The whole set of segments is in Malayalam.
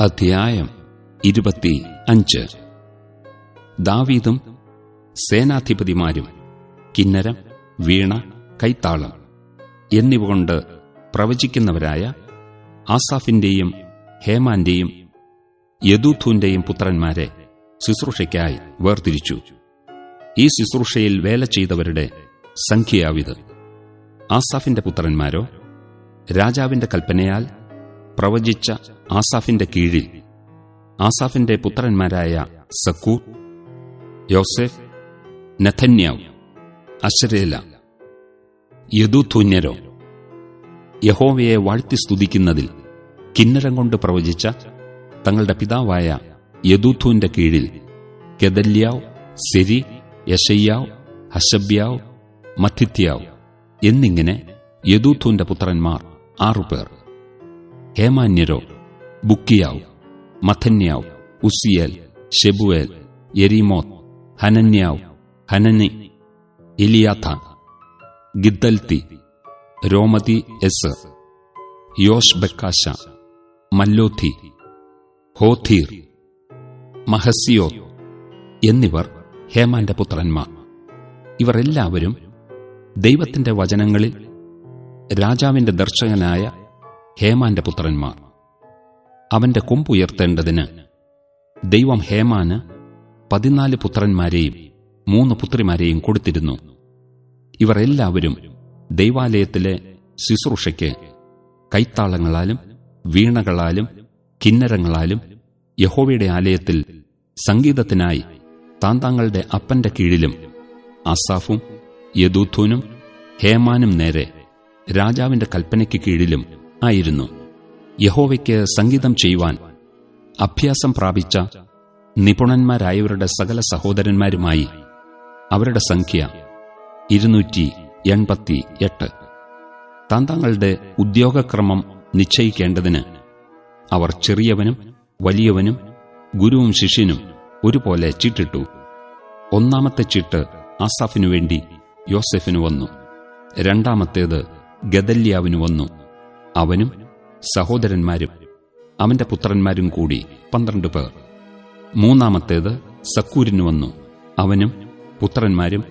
അധ്യായം ഇരുപത്തി അഞ്ച്. ദാവീദും സേനാധിപതിമാരും കിന്നരം വീണ കൈത്താളം എന്നിവ കൊണ്ട് പ്രവചിക്കുന്നവരായ ആസാഫിന്റെയും ഹേമാന്റെയും യദൂഥൂന്റെയും പുത്രന്മാരെ ശുശ്രൂഷയ്ക്കായി വേർതിരിച്ചു. ഈ ശുശ്രൂഷയിൽ വേല ചെയ്തവരുടെ സംഖ്യയാവിത്. ആസാഫിന്റെ പുത്രന്മാരോ രാജാവിന്റെ കൽപ്പനയാൽ പ്രവചിച്ച ആസാഫിന്റെ കീഴിൽ. ആസാഫിന്റെ പുത്രന്മാരായ സക്കൂർ യോസെഫ് നഥന്യാവ് അശ്രേല യദുധൂന്യരോ യഹോവയെ വാഴ്ത്തി സ്തുതിക്കുന്നതിൽ കിന്നരം കൊണ്ട് പ്രവചിച്ച തങ്ങളുടെ പിതാവായ യദൂഥുവിന്റെ കീഴിൽ കെദല്യാവ് സെരി യശയ്യാവ് ഹഷബ്യാവ് മഥിത്യാവ് എന്നിങ്ങനെ യദൂഥുവിന്റെ പുത്രന്മാർ ആറുപേർ. ഹേമാന്യരോ ബുക്കിയാവ് മഥന്യാവ് ഉസിയേൽ ഷെബുവേൽ എരിമോത് ഹനന്യാവ് ഹനനി ഇലിയാഥ ഗിദ്ദൽത്തി രോമതി എസ് യോഷ് ബക്കാശ മല്ലോഥി ഹോഥീർ മഹസിയോ എന്നിവർ ഹേമാന്റെ പുത്രന്മാർ. ഇവർ എല്ലാവരും ദൈവത്തിന്റെ വചനങ്ങളിൽ രാജാവിന്റെ ദർശകനായ ഹേമാന്റെ പുത്രന്മാർ. അവന്റെ കൊമ്പുയർത്തേണ്ടതിന് ദൈവം ഹേമാന് പതിനാല് പുത്രന്മാരെയും മൂന്ന് പുത്രിമാരെയും കൊടുത്തിരുന്നു. ഇവർ എല്ലാവരും ദൈവാലയത്തിലെ ശുശ്രൂഷയ്ക്ക് കൈത്താളങ്ങളാലും വീണകളാലും കിന്നരങ്ങളാലും യഹോവയുടെ ആലയത്തിൽ സംഗീതത്തിനായി താന്താങ്ങളുടെ അപ്പന്റെ കീഴിലും അസാഫും യദൂഥൂനും ഹേമാനും നേരെ രാജാവിന്റെ കൽപ്പനയ്ക്ക് കീഴിലും ആയിരുന്നു. യഹോവയ്ക്ക് സംഗീതം ചെയ്യുവാൻ അഭ്യാസം പ്രാപിച്ച നിപുണന്മാരായവരുടെ സകല സഹോദരന്മാരുമായി അവരുടെ സംഖ്യ ഇരുന്നൂറ്റി എൺപത്തി എട്ട് താന്താങ്ങളുടെ ഉദ്യോഗക്രമം നിശ്ചയിക്കേണ്ടതിന് അവർ ചെറിയവനും വലിയവനും ഗുരുവും ശിഷ്യനും ഒരുപോലെ ചീട്ടിട്ടു. ഒന്നാമത്തെ ചീട്ട് ആസാഫിനു വേണ്ടി യോസെഫിനു വന്നു. രണ്ടാമത്തേത് ഗദല്യാവിനു വന്നു. അവനും സഹോദരന്മാരും അവന്റെ പുത്രന്മാരും കൂടി പന്ത്രണ്ട് പേർ. മൂന്നാമത്തേത് സക്കൂരിന് വന്നു. അവനും പുത്രന്മാരും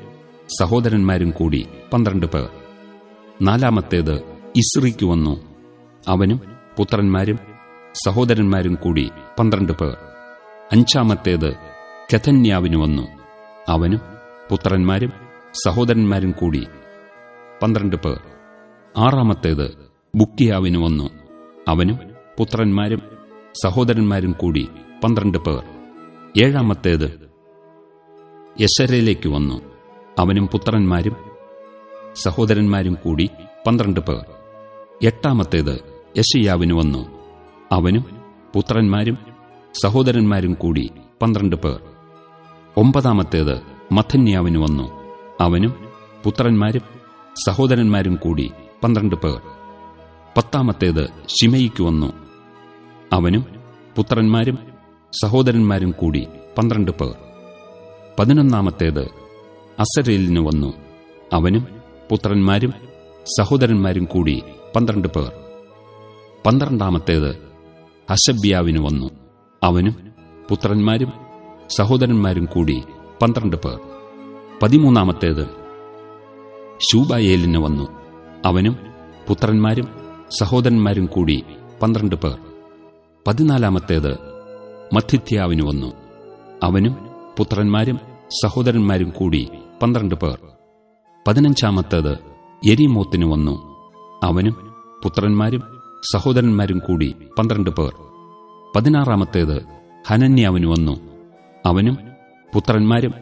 സഹോദരന്മാരും കൂടി പന്ത്രണ്ട് പേർ. നാലാമത്തേത് ഇസ്രിക്ക് വന്നു. അവനും പുത്രന്മാരും സഹോദരന്മാരും കൂടി പന്ത്രണ്ട് പേർ. അഞ്ചാമത്തേത് കഥന്യാവിന് വന്നു. അവനും പുത്രന്മാരും സഹോദരന്മാരും കൂടി പന്ത്രണ്ട് പേർ. ആറാമത്തേത് ബുക്കിയാവിന് വന്നു. അവനും പുത്രന്മാരും സഹോദരന്മാരും കൂടി പന്ത്രണ്ട് പേർ. ഏഴാമത്തേത് യശരയിലേക്ക് വന്നു. അവനും പുത്രന്മാരും സഹോദരന്മാരും കൂടി പന്ത്രണ്ട് പേർ. എട്ടാമത്തേത് യശയ്യാവിന് വന്നു. അവനും പുത്രന്മാരും സഹോദരന്മാരും കൂടി പന്ത്രണ്ട് പേർ. ഒമ്പതാമത്തേത് മഥന്യാവിന് വന്നു. അവനും പുത്രന്മാരും സഹോദരന്മാരും കൂടി പന്ത്രണ്ട് പേർ. പത്താമത്തേത് ഷിമയിക്ക് വന്നു. അവനും പുത്രന്മാരും സഹോദരന്മാരും കൂടി പന്ത്രണ്ട് പേർ. പതിനൊന്നാമത്തേത് അസരേലിന് വന്നു. അവനും പുത്രന്മാരും സഹോദരന്മാരും കൂടി പന്ത്രണ്ട് പേർ. പന്ത്രണ്ടാമത്തേത് ഹസബ്യാവിന് വന്നു. അവനും പുത്രന്മാരും സഹോദരന്മാരും കൂടി പന്ത്രണ്ട് പേർ. പതിമൂന്നാമത്തേത് ശൂബായേലിന് വന്നു. അവനും പുത്രന്മാരും സഹോദരന്മാരും കൂടി പന്ത്രണ്ട് പേർ. പതിനാലാമത്തേത് മഥിത്യാവിന് വന്നു. അവനും പുത്രന്മാരും സഹോദരന്മാരും കൂടി പന്ത്രണ്ട് പേർ. പതിനഞ്ചാമത്തേത് എരിമോത്തിന് വന്നു. അവനും പുത്രന്മാരും സഹോദരന്മാരും കൂടി പന്ത്രണ്ട് പേർ. പതിനാറാമത്തേത് ഹനന്യാവിന് വന്നു. അവനും പുത്രന്മാരും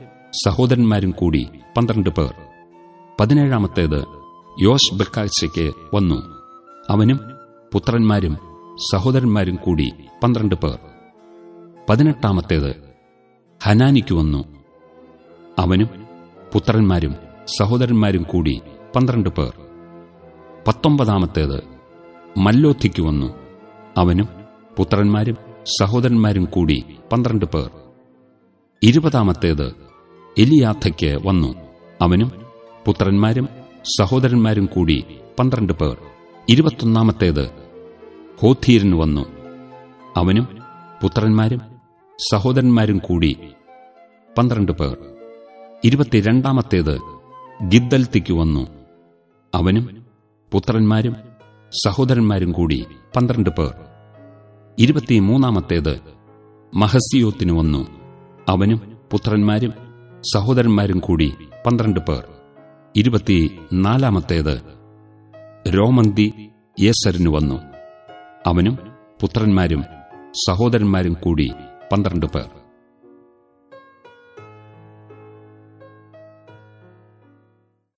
സഹോദരന്മാരും കൂടി പന്ത്രണ്ട് പേർ. പതിനേഴാമത്തേത് യോഷ് ബക്കാഴ്ചയ്ക്ക് വന്നു. അവനും പുത്രന്മാരും സഹോദരന്മാരും കൂടി പന്ത്രണ്ട് പേർ. പതിനെട്ടാമത്തേത് ഹനാനിക്ക് വന്നു. അവനും പുത്രന്മാരും സഹോദരന്മാരും കൂടി പന്ത്രണ്ട് പേർ. പത്തൊമ്പതാമത്തേത് മല്ലോത്തിക്ക് വന്നു. അവനും പുത്രന്മാരും സഹോദരന്മാരും കൂടി പന്ത്രണ്ട് പേർ. ഇരുപതാമത്തേത് എലിയാഥയ്ക്ക് വന്നു. അവനും പുത്രന്മാരും സഹോദരന്മാരും കൂടി പന്ത്രണ്ട് പേർ. ഇരുപത്തൊന്നാമത്തേത് ഹോധീരൻ വന്നു. അവനും പുത്രന്മാരും സഹോദരന്മാരും കൂടി പന്ത്രണ്ട് പേർ. ഇരുപത്തിരണ്ടാമത്തേത് ഗിദ്ദൽത്തിക്ക് വന്നു. അവനും പുത്രന്മാരും സഹോദരന്മാരും കൂടി പന്ത്രണ്ട് പേർ. ഇരുപത്തിമൂന്നാമത്തേത് മഹസിയോത്തിന് വന്നു. അവനും പുത്രന്മാരും സഹോദരന്മാരും കൂടി പന്ത്രണ്ട് പേർ. ഇരുപത്തിനാലാമത്തേത് രോമന്തി യേസരിന് വന്നു. അവനും പുത്രന്മാരും സഹോദരന്മാരും കൂടി പന്ത്രണ്ട് പേർ.